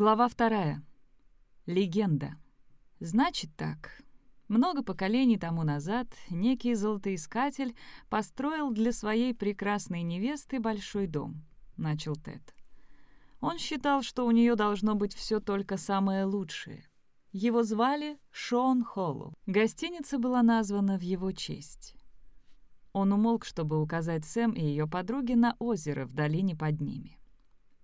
Глава вторая. Легенда. Значит так. Много поколений тому назад некий золотоискатель построил для своей прекрасной невесты большой дом, начал Тед. Он считал, что у нее должно быть все только самое лучшее. Его звали Шон Холлу. Гостиница была названа в его честь. Он умолк, чтобы указать Сэм и ее подруге на озеро в долине под ними.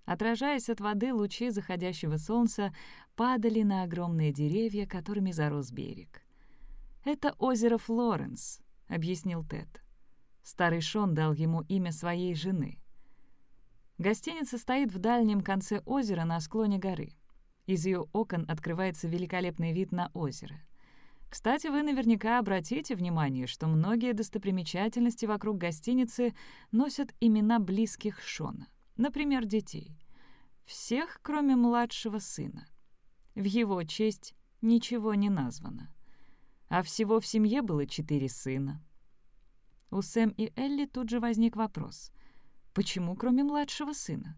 Отражаясь от воды, лучи заходящего солнца падали на огромные деревья, которыми зарос берег. «Это озеро Флоренс», — объяснил Тед. Старый Шон дал ему имя своей жены. Гостиница стоит в дальнем конце озера на склоне горы. Из ее окон открывается великолепный вид на озеро. Кстати, вы наверняка обратите внимание, что многие достопримечательности вокруг гостиницы носят имена близких Шона например, детей. Всех, кроме младшего сына. В его честь ничего не названо. А всего в семье было четыре сына. У Сэм и Элли тут же возник вопрос. Почему, кроме младшего сына?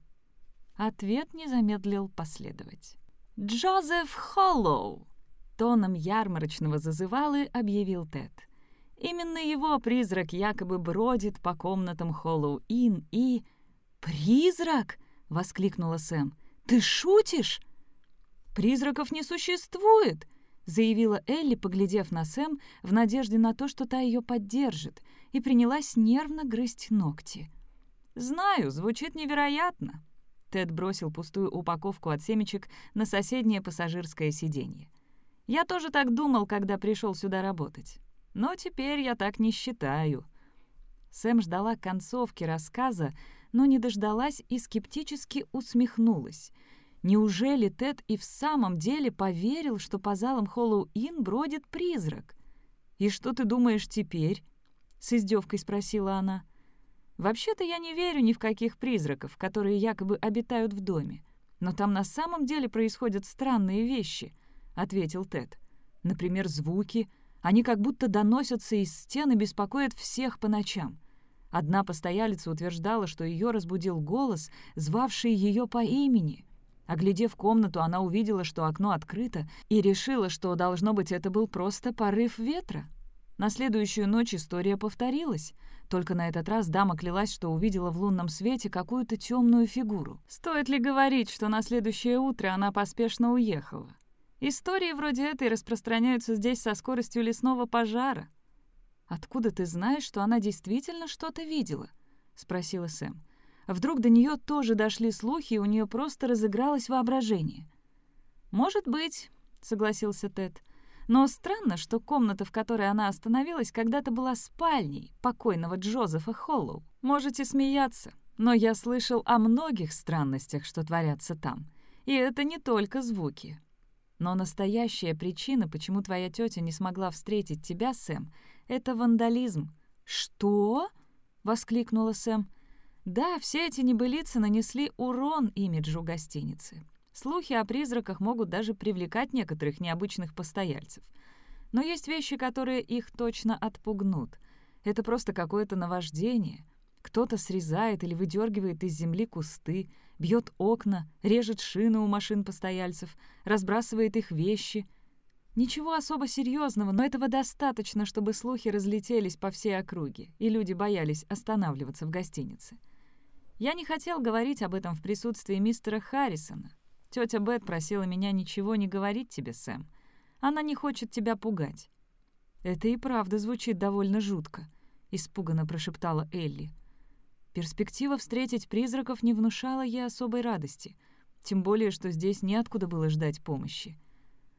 Ответ не замедлил последовать. «Джозеф Холлоу!» Тоном ярмарочного зазывалы объявил Тед. Именно его призрак якобы бродит по комнатам Холлоу-Ин и... «Призрак!» — воскликнула Сэм. «Ты шутишь?» «Призраков не существует!» — заявила Элли, поглядев на Сэм в надежде на то, что та ее поддержит, и принялась нервно грызть ногти. «Знаю, звучит невероятно». Тед бросил пустую упаковку от семечек на соседнее пассажирское сиденье. «Я тоже так думал, когда пришел сюда работать. Но теперь я так не считаю». Сэм ждала концовки рассказа, но не дождалась и скептически усмехнулась. Неужели Тед и в самом деле поверил, что по залам Холлоу-Ин бродит призрак? «И что ты думаешь теперь?» — с издевкой спросила она. «Вообще-то я не верю ни в каких призраков, которые якобы обитают в доме. Но там на самом деле происходят странные вещи», — ответил Тед. «Например, звуки. Они как будто доносятся из стен и беспокоят всех по ночам. Одна постоялица утверждала, что ее разбудил голос, звавший ее по имени. Оглядев комнату, она увидела, что окно открыто, и решила, что, должно быть, это был просто порыв ветра. На следующую ночь история повторилась. Только на этот раз дама клялась, что увидела в лунном свете какую-то темную фигуру. Стоит ли говорить, что на следующее утро она поспешно уехала? Истории вроде этой распространяются здесь со скоростью лесного пожара. «Откуда ты знаешь, что она действительно что-то видела?» — спросила Сэм. «Вдруг до нее тоже дошли слухи, и у нее просто разыгралось воображение?» «Может быть», — согласился Тед. «Но странно, что комната, в которой она остановилась, когда-то была спальней покойного Джозефа Холлоу. Можете смеяться, но я слышал о многих странностях, что творятся там. И это не только звуки. Но настоящая причина, почему твоя тетя не смогла встретить тебя, Сэм, это вандализм». «Что?» — воскликнула Сэм. «Да, все эти небылицы нанесли урон имиджу гостиницы. Слухи о призраках могут даже привлекать некоторых необычных постояльцев. Но есть вещи, которые их точно отпугнут. Это просто какое-то наваждение. Кто-то срезает или выдергивает из земли кусты, бьет окна, режет шины у машин постояльцев, разбрасывает их вещи — Ничего особо серьезного, но этого достаточно, чтобы слухи разлетелись по всей округе, и люди боялись останавливаться в гостинице. Я не хотел говорить об этом в присутствии мистера Харрисона. Тетя Бет просила меня ничего не говорить тебе, Сэм. Она не хочет тебя пугать. «Это и правда звучит довольно жутко», — испуганно прошептала Элли. Перспектива встретить призраков не внушала ей особой радости, тем более, что здесь неоткуда было ждать помощи.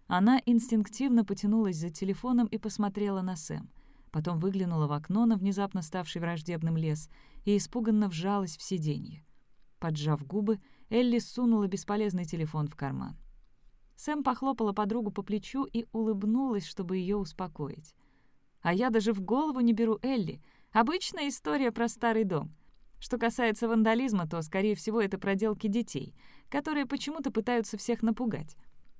Она инстинктивно потянулась за телефоном и посмотрела на Сэм. Потом выглянула в окно на внезапно ставший враждебным лес и испуганно вжалась в сиденье. Поджав губы, Элли сунула бесполезный телефон в карман. Сэм похлопала подругу по плечу и улыбнулась, чтобы ее успокоить. «А я даже в голову не беру Элли. Обычная история про старый дом. Что касается вандализма, то, скорее всего, это проделки детей, которые почему-то пытаются всех напугать.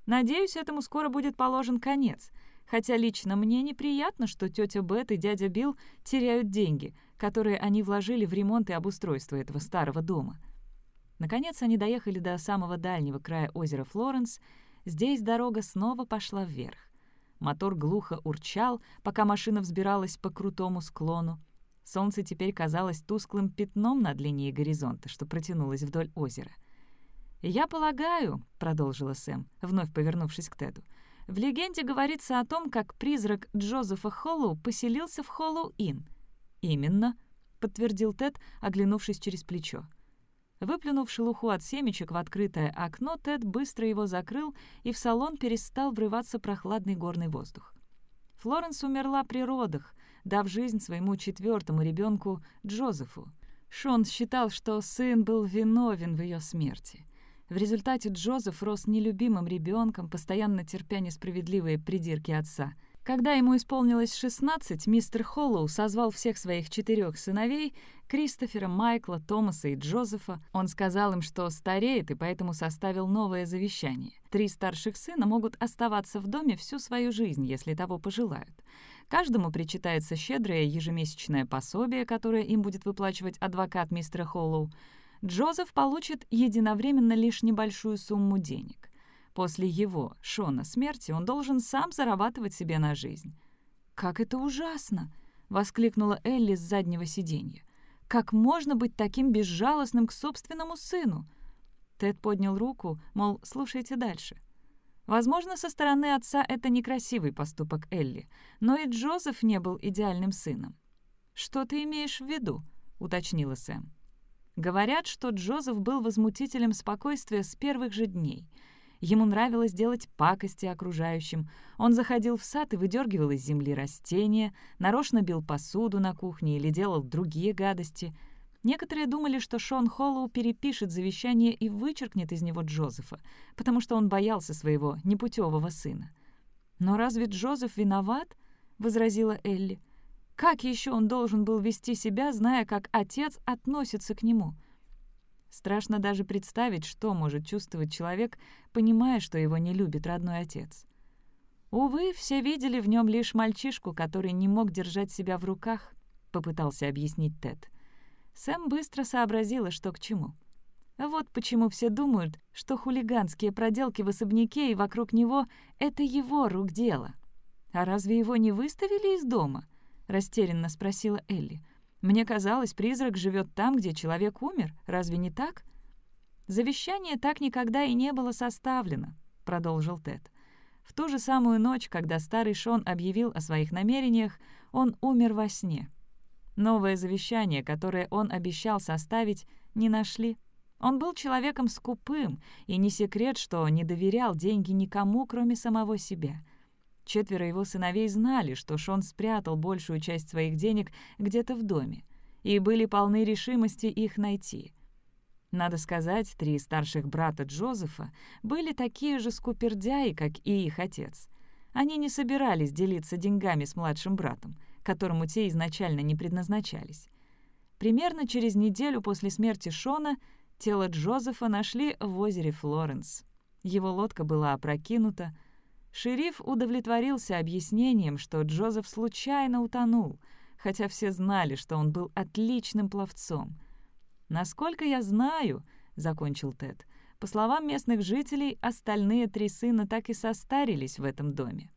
Надеюсь, этому скоро будет положен конец. Хотя лично мне неприятно, что тетя Бет и дядя Билл теряют деньги, которые они вложили в ремонт и обустройство этого старого дома. Наконец они доехали до самого дальнего края озера Флоренс. Здесь дорога снова пошла вверх. Мотор глухо урчал, пока машина взбиралась по крутому склону. Солнце теперь казалось тусклым пятном над линией горизонта, что протянулось вдоль озера. «Я полагаю», — продолжила Сэм, вновь повернувшись к Теду, «в легенде говорится о том, как призрак Джозефа Холлоу поселился в Холлоу-Инн». «Именно», — подтвердил Тед, оглянувшись через плечо. Выплюнув шелуху от семечек в открытое окно, Тед быстро его закрыл, и в салон перестал врываться прохладный горный воздух. Флоренс умерла при родах, дав жизнь своему четвертому ребенку Джозефу. Шон считал, что сын был виновен в ее смерти. В результате Джозеф рос нелюбимым ребенком, постоянно терпя несправедливые придирки отца — когда ему исполнилось 16, мистер Холлоу созвал всех своих четырех сыновей, Кристофера, Майкла, Томаса и Джозефа. Он сказал им, что стареет, и поэтому составил новое завещание. Три старших сына могут оставаться в доме всю свою жизнь, если того пожелают. Каждому причитается щедрое ежемесячное пособие, которое им будет выплачивать адвокат мистера Холлоу. Джозеф получит единовременно лишь небольшую сумму денег. После его, Шона, смерти он должен сам зарабатывать себе на жизнь. «Как это ужасно!» — воскликнула Элли с заднего сиденья. «Как можно быть таким безжалостным к собственному сыну?» Тед поднял руку, мол, слушайте дальше. Возможно, со стороны отца это некрасивый поступок Элли, но и Джозеф не был идеальным сыном. «Что ты имеешь в виду?» — уточнила Сэм. Говорят, что Джозеф был возмутителем спокойствия с первых же дней — Ему нравилось делать пакости окружающим. Он заходил в сад и выдергивал из земли растения, нарочно бил посуду на кухне или делал другие гадости. Некоторые думали, что Шон Холлоу перепишет завещание и вычеркнет из него Джозефа, потому что он боялся своего непутевого сына. «Но разве Джозеф виноват?» — возразила Элли. «Как еще он должен был вести себя, зная, как отец относится к нему?» Страшно даже представить, что может чувствовать человек, понимая, что его не любит родной отец. Увы, все видели в нем лишь мальчишку, который не мог держать себя в руках, попытался объяснить Тед. Сэм быстро сообразила, что к чему. Вот почему все думают, что хулиганские проделки в особняке и вокруг него — это его рук дело. «А разве его не выставили из дома?» — растерянно спросила Элли. Мне казалось, призрак живет там, где человек умер. Разве не так? Завещание так никогда и не было составлено, продолжил Тед. В ту же самую ночь, когда старый Шон объявил о своих намерениях, он умер во сне. Новое завещание, которое он обещал составить, не нашли. Он был человеком скупым, и не секрет, что не доверял деньги никому, кроме самого себя — Четверо его сыновей знали, что Шон спрятал большую часть своих денег где-то в доме, и были полны решимости их найти. Надо сказать, три старших брата Джозефа были такие же скупердяи, как и их отец. Они не собирались делиться деньгами с младшим братом, которому те изначально не предназначались. Примерно через неделю после смерти Шона тело Джозефа нашли в озере Флоренс. Его лодка была опрокинута, Шериф удовлетворился объяснением, что Джозеф случайно утонул, хотя все знали, что он был отличным пловцом. «Насколько я знаю», — закончил Тед, — «по словам местных жителей, остальные три сына так и состарились в этом доме.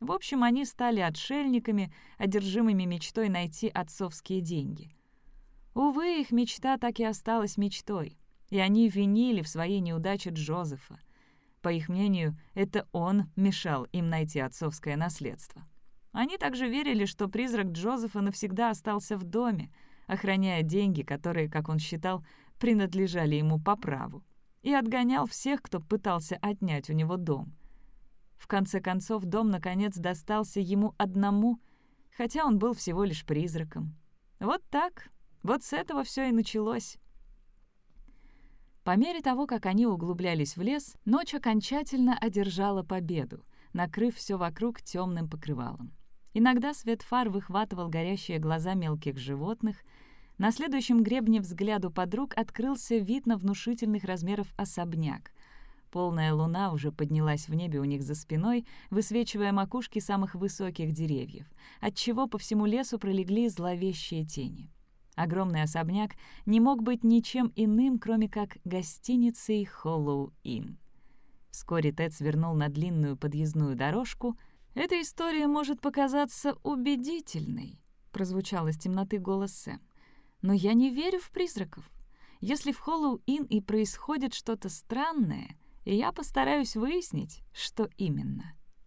В общем, они стали отшельниками, одержимыми мечтой найти отцовские деньги. Увы, их мечта так и осталась мечтой, и они винили в своей неудаче Джозефа. По их мнению, это он мешал им найти отцовское наследство. Они также верили, что призрак Джозефа навсегда остался в доме, охраняя деньги, которые, как он считал, принадлежали ему по праву, и отгонял всех, кто пытался отнять у него дом. В конце концов, дом, наконец, достался ему одному, хотя он был всего лишь призраком. Вот так, вот с этого все и началось. По мере того, как они углублялись в лес, ночь окончательно одержала победу, накрыв все вокруг темным покрывалом. Иногда свет фар выхватывал горящие глаза мелких животных. На следующем гребне взгляду подруг открылся вид на внушительных размеров особняк. Полная луна уже поднялась в небе у них за спиной, высвечивая макушки самых высоких деревьев, отчего по всему лесу пролегли зловещие тени. Огромный особняк не мог быть ничем иным, кроме как гостиницей Холлоу-Инн. Вскоре Тед свернул на длинную подъездную дорожку. «Эта история может показаться убедительной», — прозвучал из темноты голос Сэм. «Но я не верю в призраков. Если в Холлоу-Инн и происходит что-то странное, я постараюсь выяснить, что именно».